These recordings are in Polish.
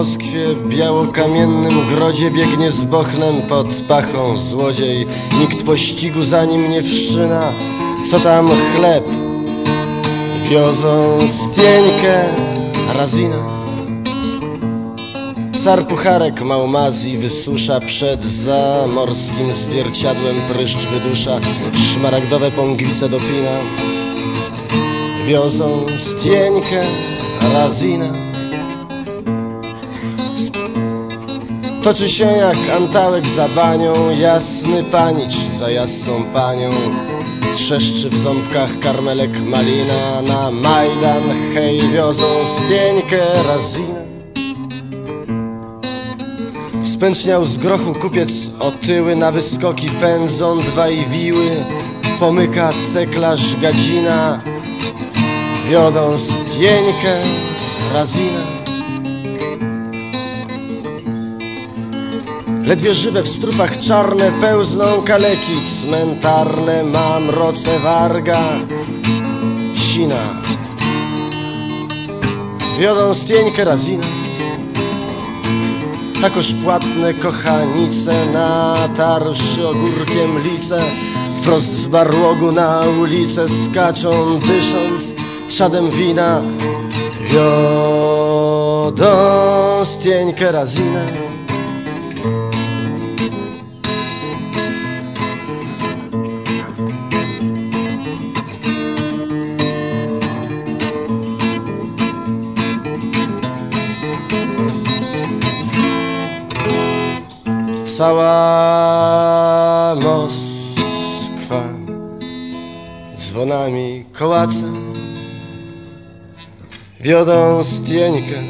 Moskwie białokamiennym grodzie biegnie z bochnem pod pachą złodziej. Nikt pościgu za nim nie wszczyna, co tam chleb. Wiozą stieńkę, razina. Car pucharek małmazji wysusza przed zamorskim zwierciadłem pryszcz wydusza, szmaragdowe pąglice dopina. Wiozą stieńkę, razina. Toczy się jak antałek za banią, jasny panicz za jasną panią. Trzeszczy w ząbkach karmelek malina, na Majdan hej wiozą stieńkę, razina. Spęczniał z grochu kupiec otyły, na wyskoki pędzą dwaj wiły, pomyka ceklarz gadzina, wiodą stieńkę, razina. Ledwie żywe w strupach czarne pełzną kaleki cmentarne, mamroce warga, sina. Wiodą stieńkę, razina. Takoż płatne kochanice natarszy ogórkiem lice Wprost z barłogu na ulicę skaczą dysząc trzadem wina Wiodą stieńkę razinę Cała Moskwa dzwonami kołace wiodą stieńkę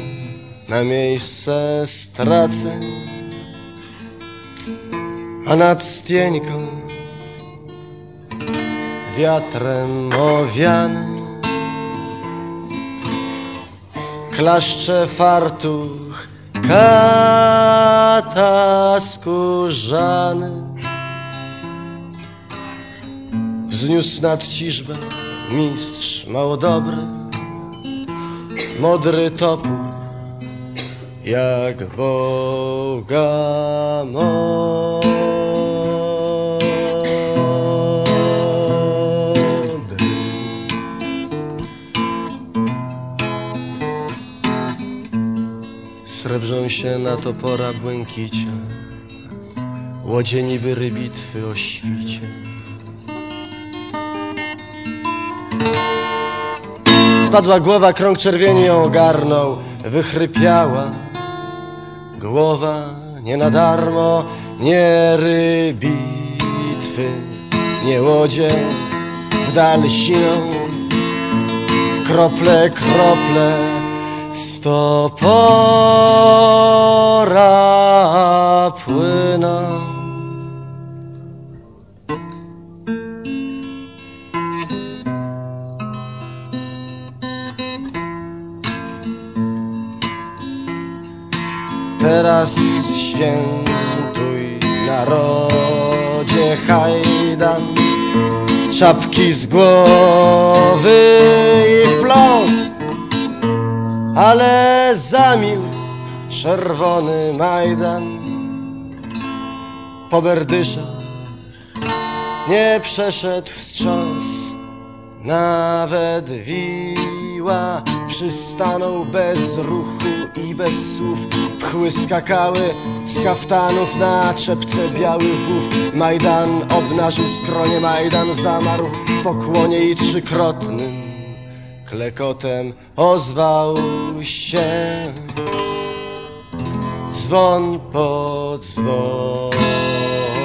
na miejsce straceń, a nad stieńką wiatrem owiany klaszcze fartuch kata skórzany wzniósł nad ciżbę mistrz małodobry modry topór jak Boga modry. Srebrzą się na topora błękicie Łodzie niby rybitwy o świcie. Spadła głowa, krąg czerwieni ją ogarnął Wychrypiała. Głowa nie na darmo Nie rybitwy, nie łodzie w dal siną Krople, krople Stopora płyną. Teraz świętuj narodzie hajdan. Czapki z głowy i w ale zamilkł czerwony Majdan. Po berdyszach nie przeszedł wstrząs. Nawet wiła przystanął bez ruchu i bez słów. Pchły skakały z kaftanów na czepce białych głów. Majdan obnażył skronie Majdan zamarł w pokłonie i trzykrotnym klekotem ozwał się dzwon po dzwonie.